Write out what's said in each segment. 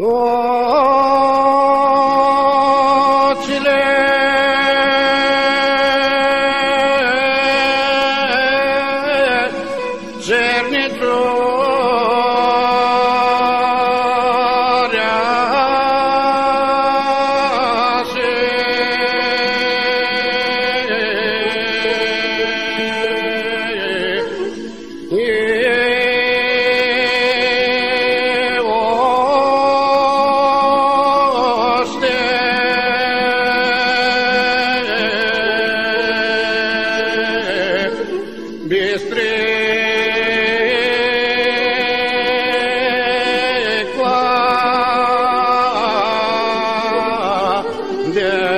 Lord, Right.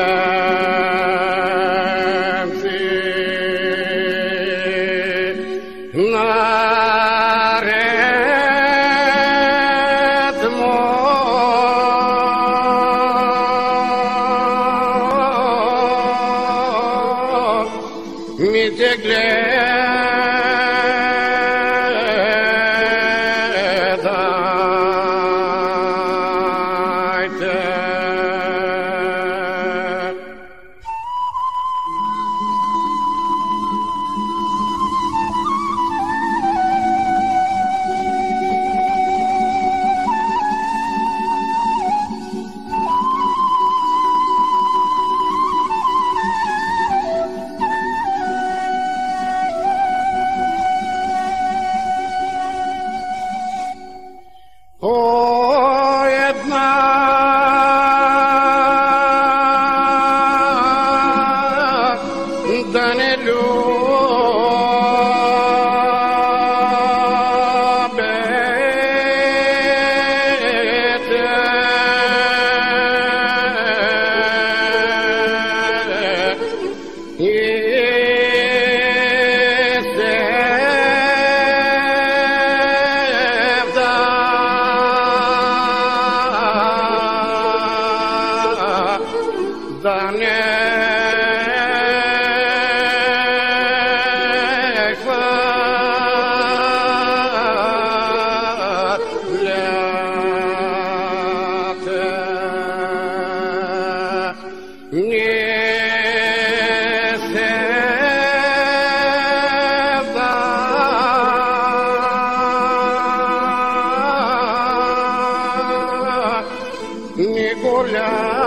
Oh. Nicolás.